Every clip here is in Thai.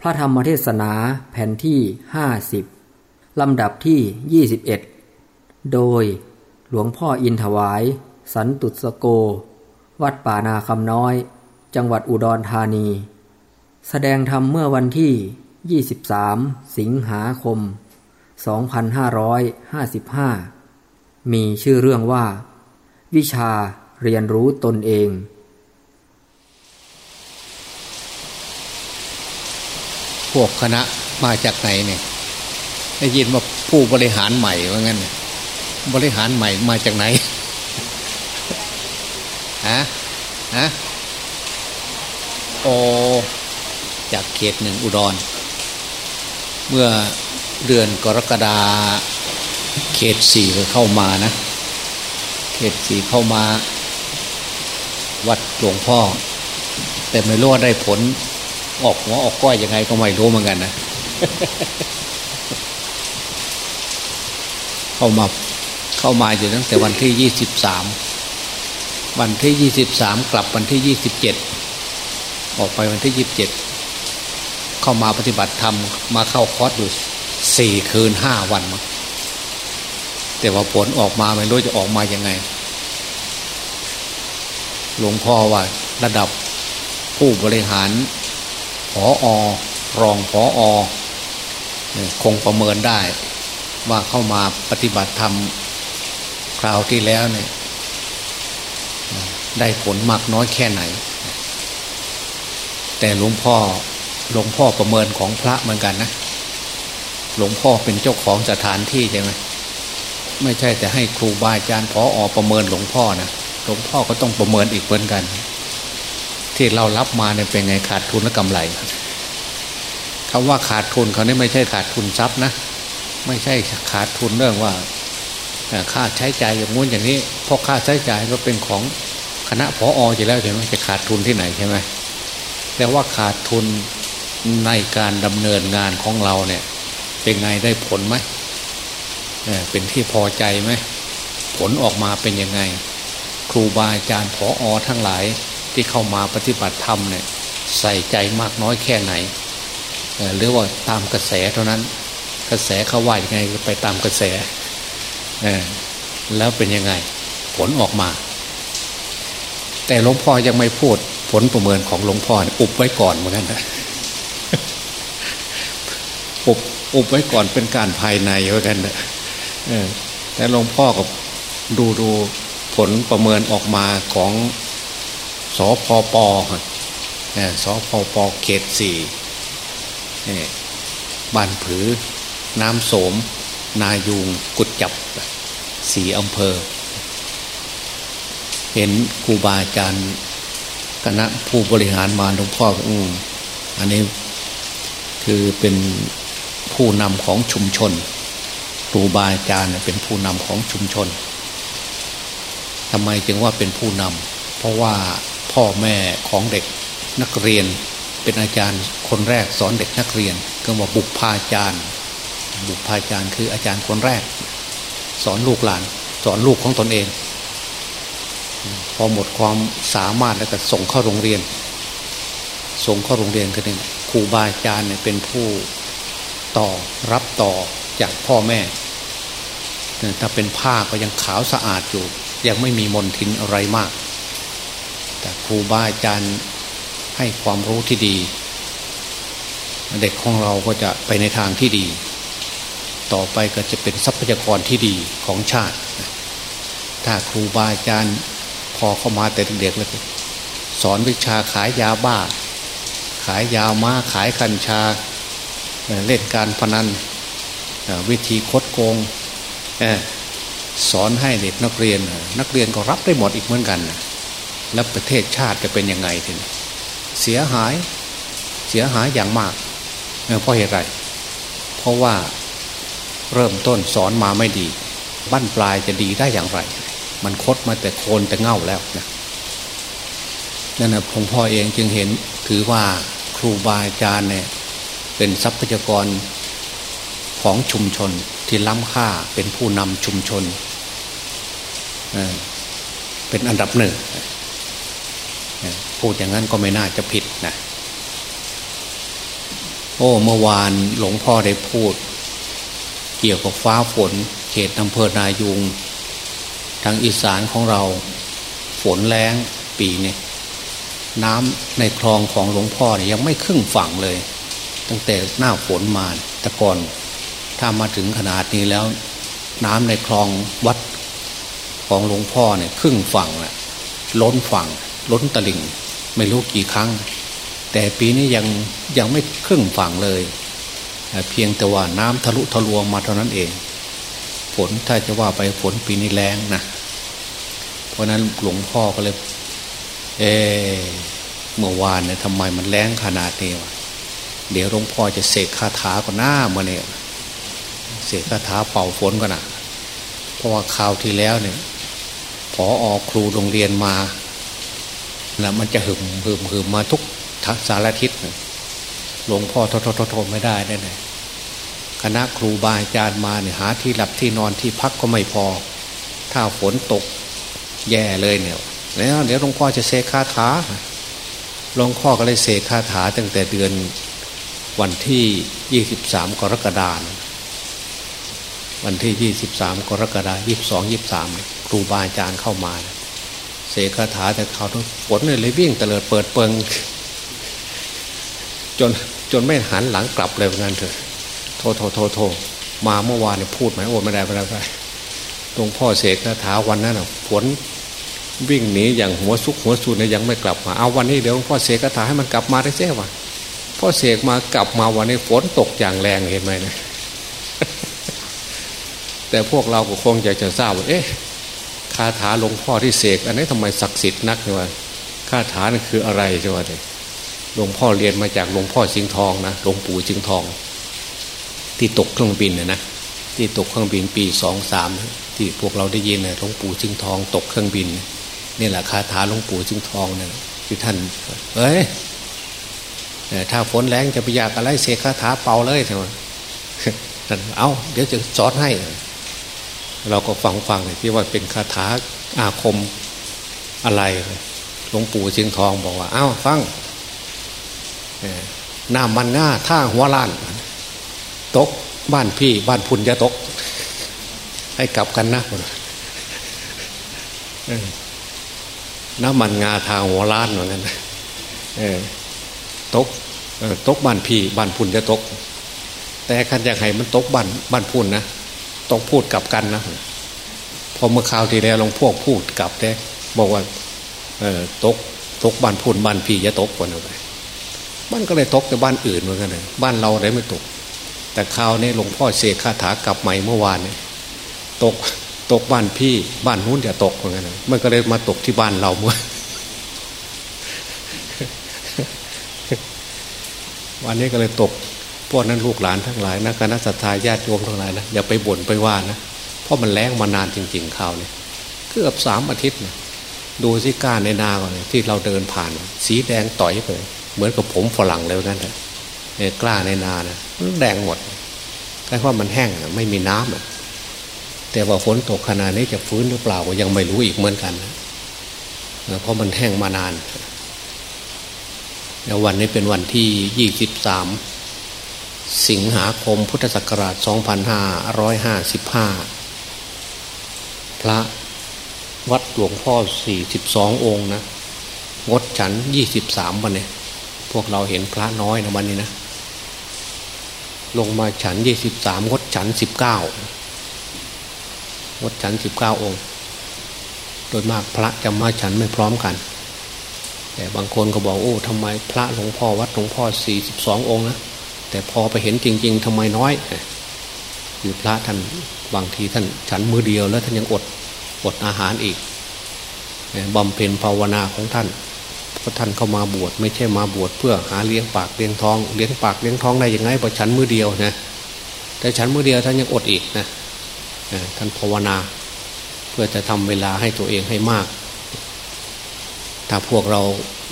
พระธรรมเทศนาแผ่นที่ 50 ลำดับที่ 21 โดยหลวงพ่ออินถวาย สันตุสโก วัดป่านาคำน้อย จังหวัดอุดรธานี แสดงธรรมเมื่อวันที่ 23 สิงหาคม 2555 มีชื่อเรื่องว่า วิชาเรียนรู้ตนเอง วกคณะมาจากไหนเนี่ยได้ยินว่าผู้บริหารใหม่ว่างั้นบริหารใหม่มาจากไหนฮะฮะโอจากเขตหนึ่งอุดร เมื่อเดือนกรกฎาเขตสี่เข้ามานะ เขตสี่เข้ามา วัดหลวงพ่อ แต่ไม่รู้ว่าได้ผล ออกหัวออกก้อยยังไงก็ไม่รู้เหมือนกันนะเข้ามาเข้ามาอยู่ตั้งแต่วันที่ยี่สิบสามวันที่ยี่สิบสามกลับวันที่ยี่สิบเจ็ดออกไปวันที่ยี่สิบเจ็ดเข้ามาปฏิบัติธรรมมาเข้าคอร์สอยู่สี่คืนห้าวันมั้งแต่ว่าผลออกมาไม่รู้จะออกมายังไง หลวงพ่อว่าระดับผู้บริหาร ออรองผออคงประเมินได้ ว่าเข้ามาปฏิบัติธรรมคราวที่แล้วเนี่ยได้ผลมากน้อยแค่ไหน แต่หลวงพ่อหลวงพ่อประเมินของพระเหมือนกันนะ หลวงพ่อเป็นเจ้าของสถานที่ใช่ไหมไม่ใช่แต่ให้ครูบาอาจารย์พออประเมินหลวงพ่อนะหลวงพ่อก็ต้องประเมินอีกเหมือนกัน ที่เรารับมาเนี่ยเป็นไงขาดทุนและกำไรคำว่าขาดทุนเขาเนี่ยไม่ใช่ขาดทุนทรัพย์นะ ไม่ใช่ขาดทุนเรื่องว่าค่าใช้จ่ายอย่างงู้นอย่างนี้เพราะค่าใช้จ่ายก็เป็นของคณะพอออยู่แล้วใช่ไหมจะขาดทุนที่ไหนใช่ไหมแต่ว่าขาดทุนในการดำเนินงานของเราเนี่ย เป็นไงได้ผลไหมเป็นที่พอใจไหมผลออกมาเป็นยังไง ครูบาอาจารย์พออทั้งหลาย ที่เข้ามาปฏิบัติธรรมเนี่ยใส่ใจมากน้อยแค่ไหนหรือว่าตามกระแสเท่านั้น กระแสเขาว่ายังไงไปตามกระแสแล้วเป็นยังไง ผลออกมา แต่หลวงพ่อยังไม่พูด ผลประเมินของหลวงพ่ออุบไว้ก่อนเหมือนกันนะอุบอุบไว้ก่อนเป็นการภายในเหมือนกันนะแต่หลวงพ่อก็ดูดูผลประเมินออกมาของ สพปสพปเขตสี่บ้านผือ น้ำโสม นายูงกุดจับสี่อำเภอ เห็นครูบาอาจารย์คณะผู้บริหารมาหลวงพ่ออืมอันนี้คือเป็นผู้นำของชุมชนครูบาอาจารย์เป็นผู้นำของชุมชนทำไมจึงว่าเป็นผู้นำเพราะว่า พ่อแม่ของเด็กนักเรียน เป็นอาจารย์คนแรกสอนเด็กนักเรียน ก็ว่าบุพพาจารย์ บุพพาจารย์คืออาจารย์คนแรก สอนลูกหลาน สอนลูกของตนเอง พอหมดความสามารถแล้วก็ส่งเข้าโรงเรียน ส่งเข้าโรงเรียนก็หนึ่งครูบาอาจารย์เนี่ยเป็นผู้ต่อรับต่อจากพ่อแม่ถ้าเป็นผ้าก็ยังขาวสะอาดอยู่ ยังไม่มีมลทินอะไรมาก ครูบาอาจารย์ให้ความรู้ที่ดี เด็กของเราก็จะไปในทางที่ดี ต่อไปก็จะเป็นทรัพยากรที่ดีของชาติ ถ้าครูบาอาจารย์พอเข้ามาแต่เด็กเลยสอนวิชาขายยาบ้า ขายยามาขายกัญชาเล่นการพนันวิธีคดโกงสอนให้เด็กนักเรียน นักเรียนก็รับได้หมดอีกเหมือนกัน แล้วประเทศชาติจะเป็นยังไงทีนี้เสียหายเสียหายอย่างมากเพราะเหตุไร เพราะว่าเริ่มต้นสอนมาไม่ดีบั้นปลายจะดีได้อย่างไร มันคดมาแต่โคนแต่เง่าแล้วนะนั่นนะหลวงพ่อเองจึงเห็นถือว่าครูบาอาจารย์เนี่ยเป็นทรัพยากรของชุมชนที่ล้ำค่าเป็นผู้นำชุมชน เป็นอันดับหนึ่ง พูดอย่างนั้นก็ไม่น่าจะผิดนะโอ้เมื่อวานหลวงพ่อได้พูด เกี่ยวกับฟ้าฝน เขตอำเภอนายุง ทางอีสานของเรา ฝนแรงปีนี้น้ำในคลองของหลวงพ่อเนี่ยยังไม่ครึ่งฝั่งเลย ตั้งแต่หน้าฝนมาแต่ก่อนถ้ามาถึงขนาดนี้แล้ว น้ำในคลองวัดของหลวงพ่อเนี่ยครึ่งฝั่งละล้นฝั่ง ล้นตลิ่ง ไม่รู้กี่ครั้ง แต่ปีนี้ยังยังไม่ครึ่งฝั่งเลย เพียงแต่ว่าน้ำทะลุทะลวงมาเท่านั้นเอง ฝนถ้าจะว่าไปฝนปีนี้แรงนะ เพราะนั้นหลวงพ่อก็เลย เอเมื่อวานเนี่ยทำไมมันแรงขนาดนี้วะเดี๋ยวหลวงพ่อจะเสกคาถาก่อนหน้ามาเนี่ยเสกคาถาเป่าฝนก่อนนะเพราะว่าคราวที่แล้วเนี่ยพออครูโรงเรียนมา แล้วมันจะหึมหึมหึมมาทุกสารทิศหลวงพ่อททททไม่ได้แน่ๆคณะครูบาอาจารย์มาเนี่ยหาที่หลับที่นอนที่พักก็ไม่พอ ถ้าฝนตกแย่เลยเนี่ยแล้วเดี๋ยวหลวงพ่อจะเสกคาถาหลวงพ่อก็เลยเสกคาถาตั้งแต่เดือนวันที่ยี่สิบสามกรกฎาคมวันที่ยี่สิบสามกรกฎาคมยี่สิบสองยี่สิบสามครูบาอาจารย์เข้ามาเสกคาถาแต่เขาฝนเลยวิ่งเตลิดเปิดเปิง จนจนไม่หันหลังกลับเลยงานเถอะโทโทโทโทมาเมื่อวานเนี่ยพูดไหมโอ้ไม่ได้ไม่ได้ไม่ได้หลวงพ่อเสกคาถาวันนั้นฝนวิ่งหนีอย่างหัวซุกหัวสูนเนี่ยยังไม่กลับมาเอาวันนี้เดี๋ยวพ่อเสกคาถาให้มันกลับมาได้เจ้วะพ่อเสกมากลับมาวันนี้ฝนตกอย่างแรงเห็นไหมนี่ยแต่พวกเราก็คงอยากจะทราบว่าเอ๊ะ คาถาหลวงพ่อที่เสกอันนี้ทำไมศักดิ์สิทธิ์นักเนี่ยคาถานั่นคืออะไรใช่ไหมหลวงพ่อเรียนมาจากหลวงพ่อสิงห์ทองนะหลวงปู่สิงห์ทอง ที่ตกเครื่องบินนะนะที่ตกเครื่องบินปีสองสามที่พวกเราได้ยินนะหลวงปู่สิงห์ทองตกเครื่องบินนี่แหละคาถาหลวงปู่สิงห์ทองเนี่ยที่ท่านเอ้ยถ้าฝนแรงจะไปอยากอะไรเสกคาถาเป่าเลยใช่ไหมท่านเอาเดี๋ยวจะสอนให้ เราก็ฟังฟังที่ว่าเป็นคาถาอาคมอะไรหลวงปู่สิงทองบอกว่าอ้าวฟังหน้ามันง่าท่าหัวล้าน ตกบ้านพี่บ้านพุนจะตก ให้กลับกันนะน้ำมันงาทางหัวล้านเหมือนกันตกตกบ้านพี่บ้านพุนจะตก แต่คันอยากให้มันตกบ้านบ้านพุนนะ ต้องพูดกลับกันนะพอเมื่อคราวที่แล้วหลวงพวกพูดกลับแต่บอกว่า เออตกตกบ้านพุนบ้านพี่จะตกคนเอาไปบ้านก็เลยตกแต่บ้านอื่นเหมือนกันเลยบ้านเราได้ไม่ตก แต่คราวนี้หลวงพ่อเสกคาถากลับใหม่เมื่อวานเนี่ยตกตกบ้านพี่ บ้านนู้นอย่าตกเหมือนกันมันก็เลยมาตกที่บ้านเราเมื่อวันนี้ก็เลยตก พวกนั้นลูกหลานทั้งหลายนะคณะสัตยาญาติโยมทั้งหลายนะอย่าไปบ่นไปว่านะเพราะมันแรงมานานจริงๆข่าวเนี่ยเกือบสามอาทิตย์นะดูสิก้าในนาก่อนที่เราเดินผ่าน สีแดงต่อยไปเหมือนกับผมฝรั่งเลยนั่นแหละเนี่ยกล้าในนานะแดงหมดแค่ว่ามันแห้งไม่มีน้ำแต่ว่าฝนตกขนาดนี้จะฟื้นหรือเปล่าก็ยังไม่รู้อีกเหมือนกันนะเพราะมันแห้งมานาน แล้ววันนี้เป็นวันที่ยี่สิบสาม สิงหาคมพุทธศักราชสองพันห้าร้อยห้าสิบห้าพระวัดหลวงพ่อสี่สิบสองค์นะ งดฉันยี่สิบสามวันเนี่ยพวกเราเห็นพระน้อยนะวันนี้นะ ลงมาฉันยี่สิบสามงดฉันสิบเก้างดฉันสิบเก้าองค์ โดยมากพระจะมาฉันไม่พร้อมกัน แต่บางคนก็บอกโอ้ทำไมพระหลวงพ่อวัดหลวงพ่อสี่สิบสององค์นะ แต่พอไปเห็นจริง ๆทำไมน้อย คือพระท่านบางทีท่านฉันมือเดียวแล้วท่านยังอดอดอาหารอีกบำเพ็ญภาวนาของท่านเพราะท่านเข้ามาบวชไม่ใช่มาบวชเพื่อหาเลี้ยงปากเลี้ยงท้องเลี้ยงปากเลี้ยงท้องได้ยังไงพอฉันมือเดียวนะแต่ฉันมือเดียวท่านยังอดอีกนะท่านภาวนา เพื่อจะทำเวลาให้ตัวเองให้มาก ถ้าพวกเรา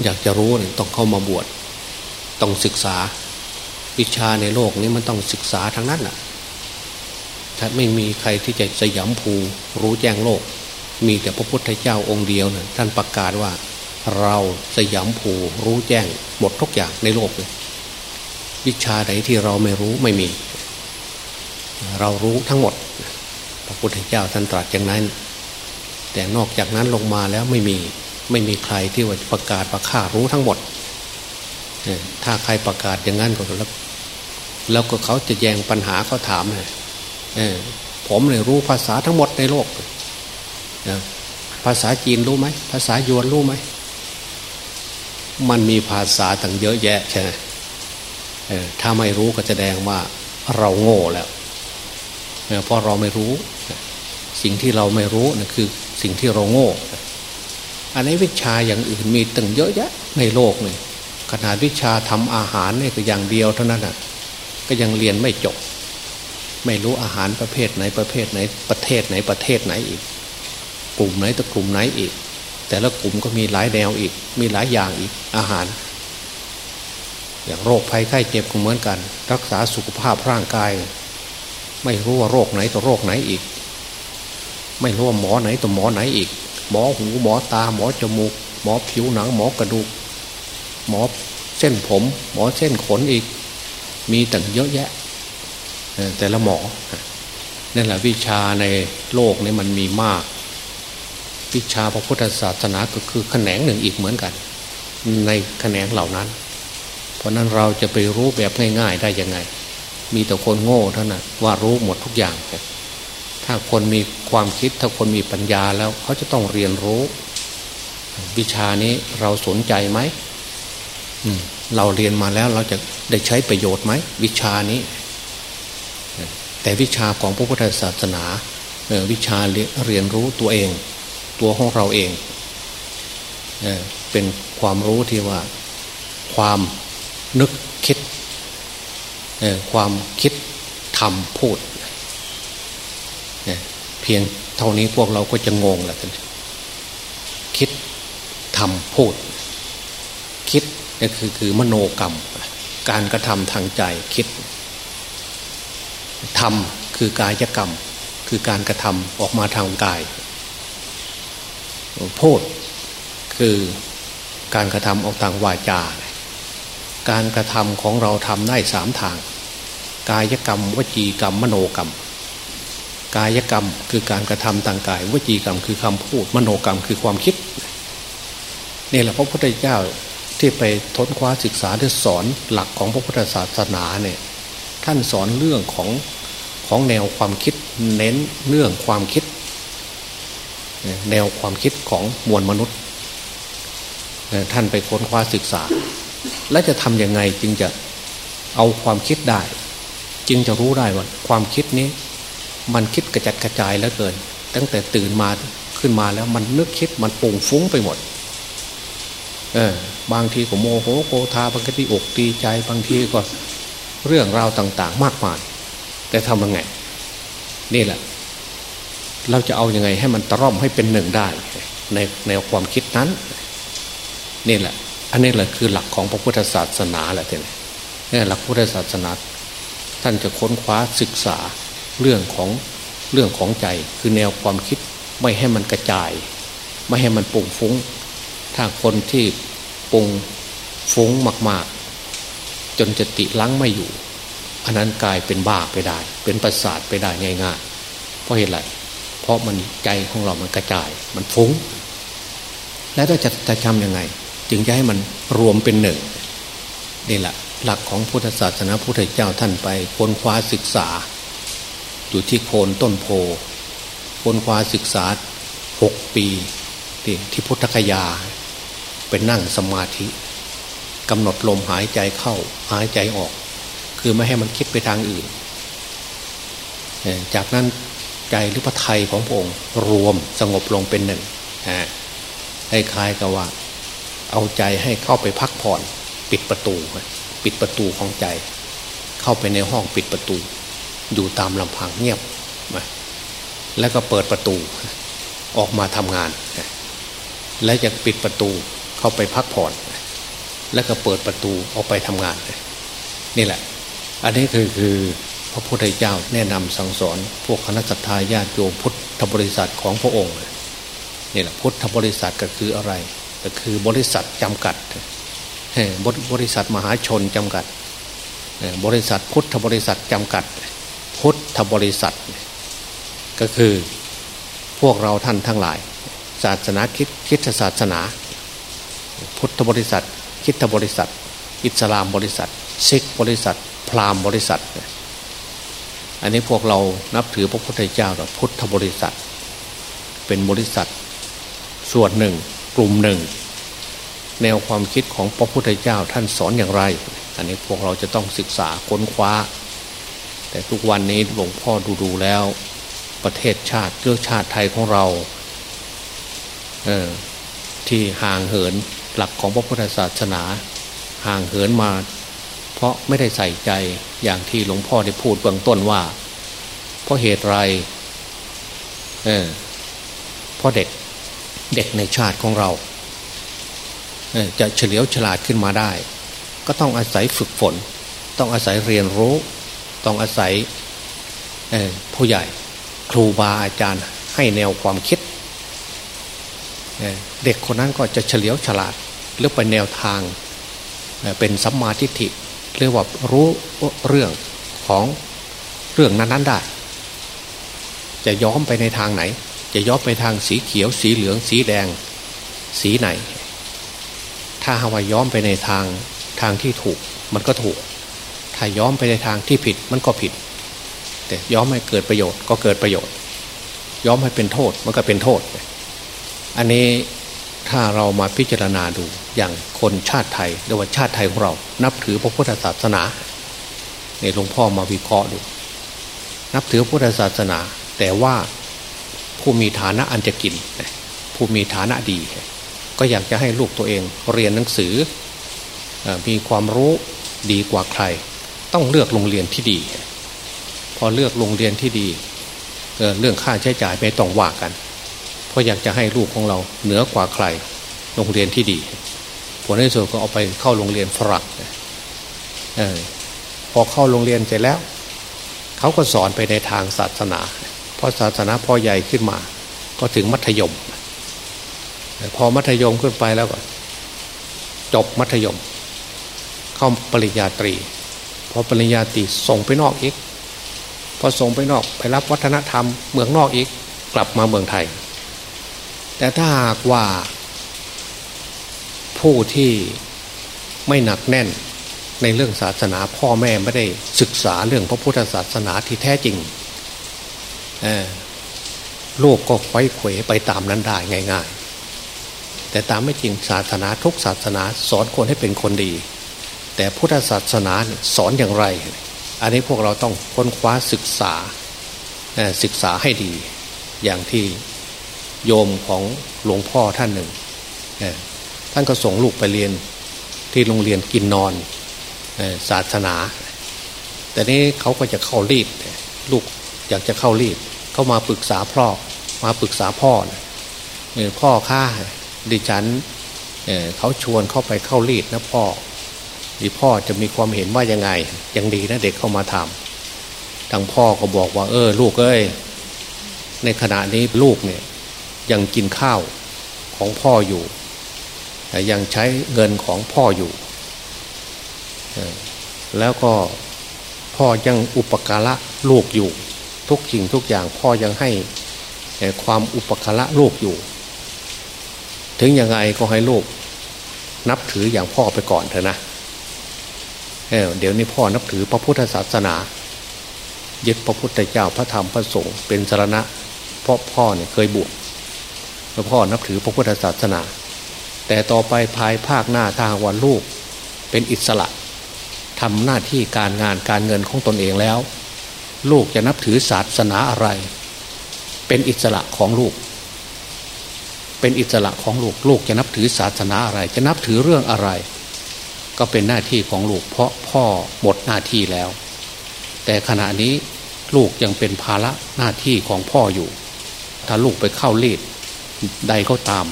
อยากจะรู้ต้องเข้ามาบวชต้องศึกษา วิชาในโลกนี้มันต้องศึกษาทั้งนั้นแหละถ้าไม่มีใครที่จะสยามภูรู้แจ้งโลก มีแต่พระพุทธเจ้าองค์เดียวนะท่านประกาศว่าเราสยามภูรู้แจ้งหมดทุกอย่างในโลกเลยวิชาไหนที่เราไม่รู้ไม่มี เรารู้ทั้งหมด พระพุทธเจ้าท่านตรัสอย่างนั้น แต่นอกจากนั้นลงมาแล้วไม่มีไม่มีใครที่ว่าประกาศประค่ารู้ทั้งหมดถ้าใครประกาศอย่างนั้นก็แล้ว แล้วก็เขาจะแยงปัญหาเขาถามเลยผมเลยรู้ภาษาทั้งหมดในโลกภาษาจีนรู้ไหมภาษายวนรู้ไหมมันมีภาษาต่างเยอะแยะใช่ไหมถ้าไม่รู้ก็แสดงว่าเราโง่แล้วเพราะเราไม่รู้ สิ่งที่เราไม่รู้นะคือสิ่งที่เราโง่ อันนี้วิชาอย่างอื่นมีตั้งเยอะแยะในโลกเลยขนาดวิชาทำอาหารนี่ก็อย่างเดียวเท่านั้นนะ ก็ยังเรียนไม่จบ ไม่รู้อาหารประเภทไหนประเภทไหนประเทศไหนประเทศไหนอีก กลุ่มไหนตะกลุ่มไหนอีก แต่ละกลุ่มก็มีหลายแนวอีก มีหลายอย่างอีกอาหาร อย่างโรคภัยไข้เจ็บก็เหมือนกัน รักษาสุขภาพร่างกาย ไม่รู้ว่าโรคไหนตัวโรคไหนอีก ไม่รู้ว่าหมอไหนตัวหมอไหนอีก หมอหูหมอตาหมอจมูก หมอผิวหนังหมอกระดูก หมอเส้นผม หมอเส้นขนอีก มีตั้งเยอะแยะแต่ละหมอนั่นแหละวิชาในโลกนี้มันมีมาก วิชาพระพุทธศาสนาก็คือแขนงหนึ่งอีกเหมือนกัน ในแขนงเหล่านั้น เพราะนั้นเราจะไปรู้แบบง่าย ๆ ได้ยังไง มีแต่คนโง่เท่านั้นว่ารู้หมดทุกอย่าง ถ้าคนมีความคิดถ้าคนมีปัญญาแล้วเขาจะต้องเรียนรู้ วิชานี้เราสนใจไหมเราเรียนมาแล้วเราจะ ได้ใช้ประโยชน์ไหมวิชานี้ แต่วิชาของพระพุทธศาสนาวิชาเรียนรู้ตัวเอง ตัวของเราเองเป็นความรู้ที่ว่าความนึกคิดความคิดทำพูดเพียงเท่านี้พวกเราก็จะงงแหละคิดทำพูด คิดนี่คือคือมโนกรรม การกระทำทางใจคิดทำคือกายกรรม คือการกระทำออกมาทางกายพูดคือการกระทำออกทางวาจา การกระทำของเราทำได้สามทาง กายกรรม วจีกรรม มโนกรรม กายกรรมคือการกระทำทางกาย วจีกรรมคือคำพูดมโนกรรมคือความคิดนี่แหละพระพุทธเจ้า ที่ไปทนคว้าศึกษาที่สอนหลักของพระพุทธศาสนาเนี่ยท่านสอนเรื่องของของแนวความคิดเน้นเรื่องความคิด แนวความคิดของมวลมนุษย์ท่านไปค้นคว้าศึกษา และจะทำยังไงจึงจะเอาความคิดได้ จึงจะรู้ได้ว่าความคิดนี้ มันคิดกระจัดกระจายแล้วเกิน ตั้งแต่ตื่นมาขึ้นมาแล้วมันนึกคิดมันปุ่งฟุ้งไปหมด เออบางทีก็โมโหโกธาบางทีอกตีใจบางทีก็เรื่องราวต่าง ๆ มากมาย แต่ทำยังไง นี่แหละ เราจะเอาอยัางไงให้มันตร่อมให้เป็นหนึ่งได้ ในในความคิดนั้น นี่แหละ อันนี้แหละคือหลักของพระพุทธศาสนาแหละท่านนี่หลักพุทธศาสนา ท่านจะค้นคว้าศึกษาเรื่องของเรื่องของใจ คือแนวความคิดไม่ให้มันกระจาย ไม่ให้มันปุ่งฟุ้ง ถ้าคนที่ปุงฟุ้งมาก ๆ จนจะติลังไม่อยู่ อันนั้นกลายเป็นบ้าไปได้ เป็นประสาทไปได้ง่ายๆเพราะเหตุไรเพราะมันใจของเรามันกระจาย มันฟุ้ง แล้วจะจะทำยังไง จึงจะให้มันรวมเป็นหนึ่งนี่แหละหลักของพุทธศาสนาพุทธเจ้าท่านไปค้นคว้าศึกษา อยู่ที่โคนต้นโพค้นคว้าศึกษาหกปีที่พุทธคยา เป็นนั่งสมาธิกำหนดลมหายใจเข้าหายใจออก คือไม่ให้มันคิดไปทางอื่น จากนั้นใจหรือพระไทยของพระองค์รวมสงบลงเป็นหนึ่งให้คลายกับว่า เอาใจให้เข้าไปพักผ่อน ปิดประตู ปิดประตูของใจ เข้าไปในห้องปิดประตู อยู่ตามลำพังเงียบ แล้วก็เปิดประตูออกมาทำงาน และจะปิดประตู เข้าไปพักผ่อน แล้วก็เปิดประตูออกไปทำงานนี่แหละ อันนี้คือคือพระพุทธเจ้าแนะนำสั่งสอน พวกคณะสัตยาญาติโยมพุทธบริษัทของพระองค์นี่แหละพุทธบริษัทก็คืออะไร ก็คือบริษัทจำกัดบริษัทมหาชนจำกัด บริษัทพุทธบริษัทจำกัด พุทธบริษัท ก็คือพวกเราท่านทั้งหลาย ศาสนาคิดคิดศาสนา พุทธบริษัท คิดบริษัท อิสลามบริษัทซิกบริษัท พราหมณ์บริษัท อันนี้พวกเรานับถือพระพุทธเจ้าเราพุทธบริษัท เป็นบริษัท ส่วนหนึ่ง กลุ่มหนึ่ง แนวความคิดของพระพุทธเจ้าท่านสอนอย่างไร อันนี้พวกเราจะต้องศึกษาค้นคว้า แต่ทุกวันนี้หลวงพ่อดูดูแล้ว ประเทศชาติเลือชาติไทยของเรา เออที่ห่างเหิน หลักของพระพุทธศาสนา ห่างเหินมา เพราะไม่ได้ใส่ใจอย่างที่หลวงพ่อได้พูดเบื้องต้นว่า เพราะเหตุไรเออเพราะเด็กเด็กในชาติของเราจะเฉลียวฉลาดขึ้นมาได้ ก็ต้องอาศัยฝึกฝน ต้องอาศัยเรียนรู้ ต้องอาศัยผู้ใหญ่ครูบาอาจารย์ให้แนวความคิดเด็กคนนั้นก็จะเฉลียวฉลาด เลือกไปแนวทางเป็นสัมมาทิฏฐิเรียกว่ารู้เรื่องของเรื่องนั้นๆได้ จะย้อมไปในทางไหน จะย้อมไปทางสีเขียว สีเหลือง สีแดง สีไหน ถ้าหาว่าย้อมไปในทางทางที่ถูกมันก็ถูก ถ้าย้อมไปในทางที่ผิดมันก็ผิด แต่ย้อมให้เกิดประโยชน์ก็เกิดประโยชน์ ย้อมให้เป็นโทษมันก็เป็นโทษ อันนี้ ถ้าเรามาพิจารณาดูอย่างคนชาติไทยหรือว่าชาติไทยของเรา นับถือพระพุทธศาสนาในหลวงพ่อมาวิเคราะห์ดู นับถือพุทธศาสนา แต่ว่าผู้มีฐานะอันจะกิน ผู้มีฐานะดี ก็อยากจะให้ลูกตัวเองเรียนหนังสือมีความรู้ดีกว่าใคร ต้องเลือกโรงเรียนที่ดี พอเลือกโรงเรียนที่ดีเรื่องค่าใช้จ่ายไม่ต้องว่ากัน เพราะอยากจะให้ลูกของเราเหนือกว่าใครโรงเรียนที่ดี ผลในสุดก็เอาไปเข้าโรงเรียนฝรั่งพอเข้าโรงเรียนเสร็จแล้ว เขาก็สอนไปในทางศาสนาพอศาสนาพอใหญ่ขึ้นมา ก็ถึงมัธยม พอมัธยมขึ้นไปแล้วก็ จบมัธยม เข้าปริญญาตรี พอปริญญาตรีส่งไปนอกอีกพอส่งไปนอกไปรับวัฒนธรรมเมืองนอกอีกกลับมาเมืองไทย แต่ถ้าหากว่า ผู้ที่ไม่หนักแน่นในเรื่องศาสนาพ่อแม่ไม่ได้ศึกษาเรื่องพระพุทธศาสนาที่แท้จริงโลกก็ไขว้เขวไปตามนั้นได้ง่าย ๆ แต่ตามไม่จริงศาสนาทุกศาสนาสอนคนให้เป็นคนดี แต่พุทธศาสนาสอนอย่างไร อันนี้พวกเราต้องค้นคว้าศึกษาศึกษาให้ดี อย่างที่ โยมของหลวงพ่อท่านหนึ่งท่านก็ส่งลูกไปเรียนที่โรงเรียนกินนอนศาสนา แต่นี้เขาก็จะเข้ารีดลูกอยากจะเข้ารีดเขามาปรึกษาพ่อมาปรึกษาพ่อเนะพ่อข้าดิฉันเเขาชวนเข้าไปเข้ารีดนะพ่อดีพ่อจะมีความเห็นว่ายังไงยังดีนะเด็กเข้ามาทำทางพ่อก็บอกว่า เออ ลูกเอ้ยในขณะนี้ลูกเนี่ย ยังกินข้าวของพ่ออยู่แต่ยังใช้เงินของพ่ออยู่ แล้วก็พ่อยังอุปการะลูกอยู่ ทุกสิ่งทุกอย่างพ่อยังให้ความอุปการะลูกอยู่ ถึงยังไงก็ให้ลูกนับถืออย่างพ่อไปก่อนเถอะนะเเดี๋ยวนี้พ่อนับถือพระพุทธศาสนา ยึดพระพุทธเจ้าพระธรรมพระสงฆ์เป็นสารณะ เพราะพ่อเนี่ยเคยบวช แล้วพ่อนับถือพระพุทธศาสนา แต่ต่อไปภายภาคหน้าทางวันลูกเป็นอิสระทำหน้าที่การงานการเงินของตนเองแล้ว ลูกจะนับถือศาสนาอะไร เป็นอิสระของลูก เป็นอิสระของลูกลูกจะนับถือศาสนาอะไร จะนับถือเรื่องอะไร ก็เป็นหน้าที่ของลูกเพราะพ่อหมดหน้าที่แล้ว แต่ขณะนี้ลูกยังเป็นภาระหน้าที่ของพ่ออยู่ ถ้าลูกไปเข้าเลด ใดก็ตาม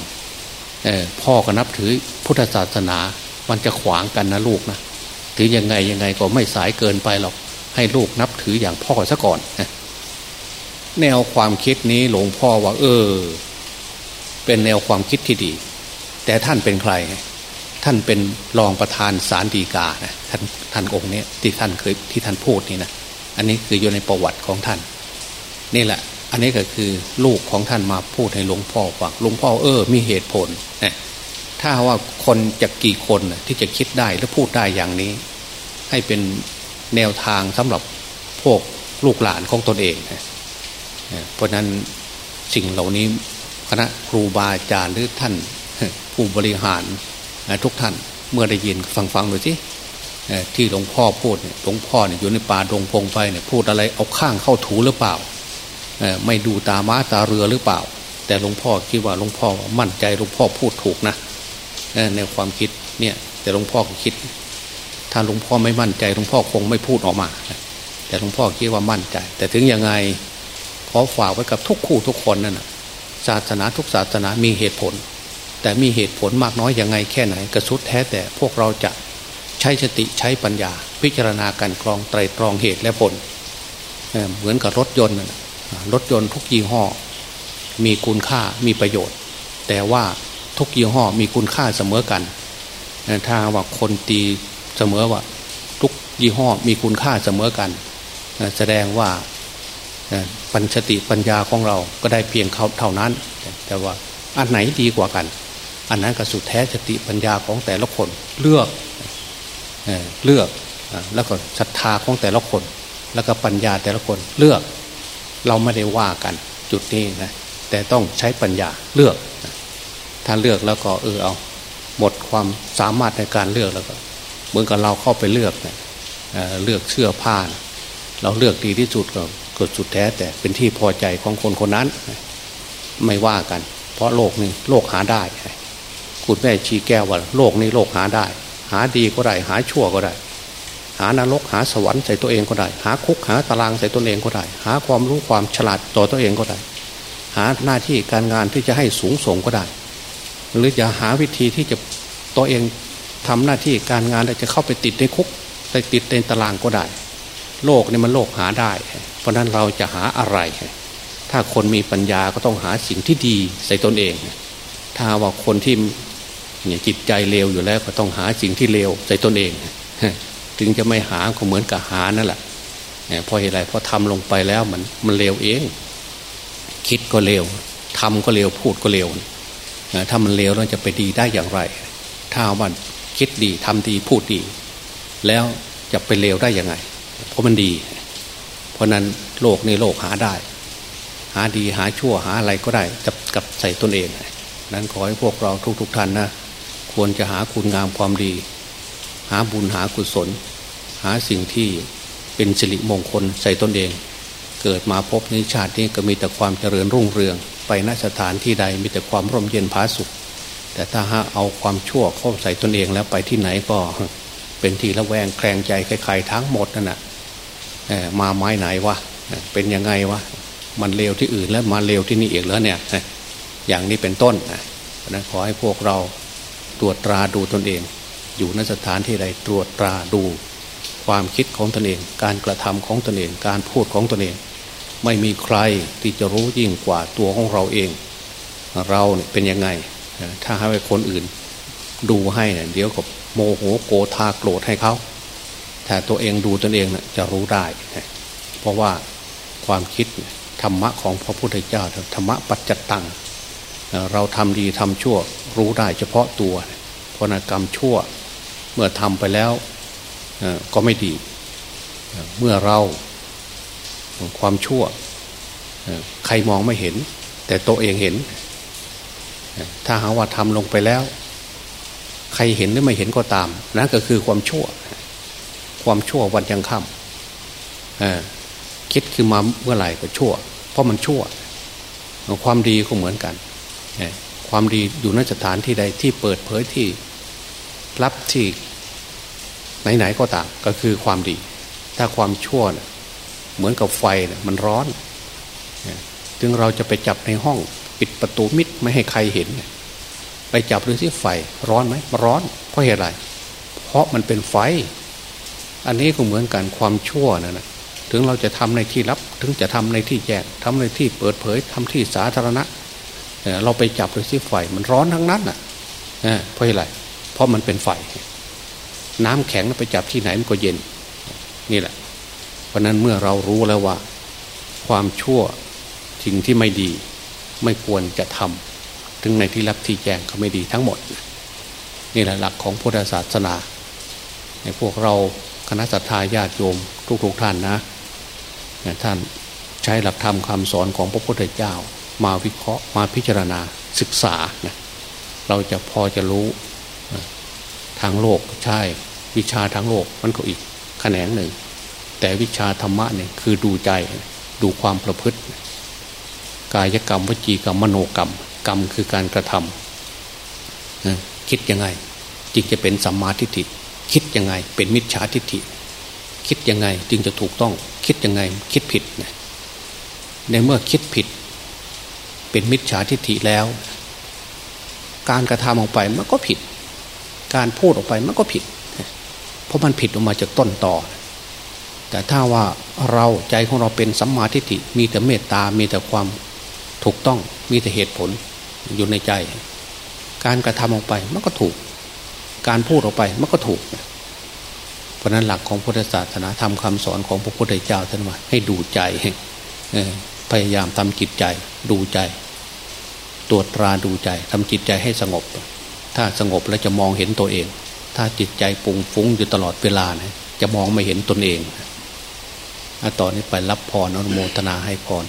พ่อก็นับถือพุทธศาสนา มันจะขวางกันนะลูกนะถือยังไงยังไงก็ไม่สายเกินไปหรอก ให้ลูกนับถืออย่างพ่อซะก่อนแนวความคิดนี้หลวงพ่อว่า เออ เป็นแนวความคิดที่ดี แต่ท่านเป็นใคร ท่านเป็นรองประธานสารดีกานะท่านท่านองค์นี้ที่ท่านเคยที่ท่านพูดนี่นะอันนี้คืออยู่ในประวัติของท่าน นี่แหละ อันนี้ก็คือลูกของท่านมาพูดให้หลวงพ่อฟังหลวงพ่อเออ มีเหตุผลนะถ้าว่าคนจะกี่คนที่จะคิดได้และพูดได้อย่างนี้ ให้เป็นแนวทางสำหรับพวกลูกหลานของตนเองนะเพราะนั้นสิ่งเหล่านี้คณะครูบาอาจารย์หรือท่านผู้บริหารทุกท่านเมื่อได้ยินฟังฟังดูสิที่หลวงพ่อพูดเนี่ยหลวงพ่อเนี่ยอยู่ในป่าดงพงไปเนี่ยพูดอะไรเอาข้างเข้าถูหรือเปล่า ไม่ดูตาม้าตาเรือหรือเปล่า แต่หลวงพ่อคิดว่าหลวงพ่อมั่นใจหลวงพ่อพูดถูกนะในความคิดเนี่ยแต่หลวงพ่อก็คิด ถ้าหลวงพ่อไม่มั่นใจหลวงพ่อคงไม่พูดออกมา แต่หลวงพ่อคิดว่ามั่นใจ แต่ถึงยังไงขอฝากไว้กับทุกคู่ทุกคนนั่นนะศาสนาทุกศาสนามีเหตุผล แต่มีเหตุผลมากน้อยยังไงแค่ไหนกระสุดแท้แต่พวกเราจะใช้สติใช้ปัญญา พิจารณาการกรองไตรตรองเหตุและผลเหมือนกับรถยนต์ รถยนต์ทุกยี่ห้อ มีคุณค่ามีประโยชน์ แต่ว่าทุกยี่ห้อมีคุณค่าเสมอกัน ถ้าว่าคนตีเสมอว่า ทุกยี่ห้อมีคุณค่าเสมอกัน แสดงว่าปัญชติปัญญาของเราก็ได้เพียงเขาเท่านั้น แต่ว่าอันไหนดีกว่ากัน อันนั้นก็สุดแท้สติปัญญาของแต่ละคนเลือกเลือกแล้วก็ศรัทธาของแต่ละคน แล้วก็ปัญญาแต่ละคนเลือก เราไม่ได้ว่ากันจุดนี้นะแต่ต้องใช้ปัญญาเลือก ถ้าเลือกแล้วก็เออเอาหมดความสามารถในการเลือกแล้วก็เหมือนกับเราเข้าไปเลือกเนะเลือกเสื้อผ้าเราเลือกดีที่สุดก็เกิดสุดแท้ แต่เป็นที่พอใจของคนคนนั้น ไม่ว่ากัน เพราะโลกนี้โลกหาได้ คุณแม่ชีแก้วว่าโลกนี้โลกหาได้ หาดีก็ได้ หาชั่วก็ได้านรกหาสวรรค์ใส่ตัวเองก็ได้ หาคุกหาตารางใส่ตัวเองก็ได้ หาความรู้ความฉลาดต่อตัวเองก็ได้ หาหน้าที่การงานที่จะให้สูงส่งก็ได้ หรือจะหาวิธีที่จะตัวเองทำหน้าที่การงานแล้วจะเข้าไปติดในคุกไปติดในตารางก็ได้ โลกนี่มันโลกหาได้ เพราะนั้นเราจะหาอะไร ถ้าคนมีปัญญาก็ต้องหาสิ่งที่ดีใส่ตนเอง ถ้าว่าคนที่เนี่ยจิตใจเลวอยู่แล้วก็ต้องหาสิ่งที่เลวใส่ตนเอง ถึงจะไม่หาก็เหมือนกับหานั่นแหละเพราะอะไรเพราะทำลงไปแล้วมันมันเลวเอง คิดก็เลวทำก็เลวพูดก็เลวถ้ามันเลวเราจะไปดีได้อย่างไร ถ้าว่าคิดดีทำดีพูดดี แล้วจะไปเลวได้ยังไง เพราะมันดี เพราะนั้นโลกในโลกหาได้ หาดีหาชั่วหาอะไรก็ได้กับกับใส่ตนเอง นั้นขอให้พวกเราทุกๆทท่านนะควรจะหาคุณงามความดีาบุญหากุศล หาสิ่งที่เป็นสิริมงคลใส่ตนเอง เกิดมาพบในชาตินี้ก็มีแต่ความเจริญรุ่งเรือง ไปณสถานที่ใดมีแต่ความร่มเย็นผาสุข แต่ถ้าหาเอาความชั่วเข้าใส่ตนเองแล้วไปที่ไหนก็เป็นที่ละแวงแคลงใจใครๆทั้งหมดนั่นแหะมาไม้ไหนวะเป็นยังไงวะมันเลวที่อื่นแล้วมาเลวที่นี่อีกแล้วเนี่ยอย่างนี้เป็นต้นนะขอให้พวกเราตรวจตราดูตนเอง อยู่ในสถานที่ใดตรวจตราดู ความคิดของตนเอง การกระทำของตนเอง การพูดของตนเอง ไม่มีใครที่จะรู้ยิ่งกว่าตัวของเราเอง เราเนี่ยเป็นยังไง ถ้าให้คนอื่น ดูให้เนี่ยเดี๋ยวกับโมโหโกธาโกรธให้เขาแต่ตัวเองดูตนเองนะจะรู้ได้ เพราะว่าความคิดธรรมะของพระพุทธเจ้าธรรมะปัจจตัง เราทำดีทำชั่วรู้ได้เฉพาะตัวพนกรรมชั่ว เมื่อทำไปแล้วก็ไม่ดี เมื่อเราความชั่ว ใครมองไม่เห็น แต่ตัวเองเห็น ถ้าหาว่าทำลงไปแล้ว ใครเห็นหรือไม่เห็นก็ตามนั่นก็คือความชั่ว ความชั่ววันยังค่ำคิดคือมาเมื่อไหร่ก็ชั่ว เพราะมันชั่ว ความดีก็เหมือนกัน ความดีอยู่ในสถานที่ใดที่เปิดเผยที่ รับที่ไหนๆก็ตามก็คือความดี ถ้าความชั่วนะเหมือนกับไฟนะมันร้อนถึงเราจะไปจับในห้อง ปิดประตูมิดไม่ให้ใครเห็น ไปจับดูสิไฟร้อนไหมร้อน เพราะเหตุอะไร เพราะมันเป็นไฟ อันนี้ก็เหมือนกันความชั่วนะนะถึงเราจะทำในที่ลับ ถึงจะทำในที่แจ้งทำในที่เปิดเผยทำที่สาธารณะเราไปจับเลยสิไฟมันร้อนทั้งนั้นอะเพราะอะไร เพราะมันเป็นไฟ น้ำแข็งไปจับที่ไหนมันก็เย็น นี่แหละ เพราะนั้นเมื่อเรารู้แล้วว่า ความชั่วสิ่งที่ไม่ดี ไม่ควรจะทำถึงในที่รับที่แจ้งก็ไม่ดีทั้งหมด นี่แหละหลักของพุทธศาสนา ในพวกเราคณะสัตยาญาติโยมทุกๆทท่านนะท่านใช้หลักธรรมคำสอนของพระพุทธเจ้า มาวิเคราะห์มาพิจารณาศึกษานะเราจะพอจะรู้ ทางโลกใช่ วิชาทางโลกมันก็อีกแขนงหนึ่ง แต่วิชาธรรมะเนี่ยคือดูใจดูความประพฤติ กายกรรมวจีกรรมมโนกรรม กรรมคือการกระทำคิดยังไงจึงจะเป็นสัมมาทิฏฐิคิดยังไง เป็นมิจฉาทิฏฐิ คิดยังไงจึงจะถูกต้อง คิดยังไง คิดผิดนในเมื่อคิดผิด เป็นมิจฉาทิฏฐิแล้ว การกระทำออกไปมันก็ผิด การพูดออกไปมันก็ผิด เพราะมันผิดออกมาจากต้นต่อ แต่ถ้าว่าเราใจของเราเป็นสัมมาทิฏฐิมีแต่เมตตา มีแต่ความถูกต้องมีแต่เหตุผลอยู่ในใจ การกระทำออกไปมันก็ถูก การพูดออกไปมันก็ถูก เพราะนั้นหลักของพุทธศาสนาธรรมคำสอนของพระพุทธเจ้าท่านว่าให้ดูใจพยายามทำจิตใจดูใจ ตรวจตราดูใจทำจิตใจให้สงบ ถ้าสงบแล้วจะมองเห็นตัวเอง ถ้าจิตใจปุงฟุ้งอยู่ตลอดเวลานะจะมองไม่เห็นตนเองต่อนนี้ไปรับพรอนุโมทนาให้พร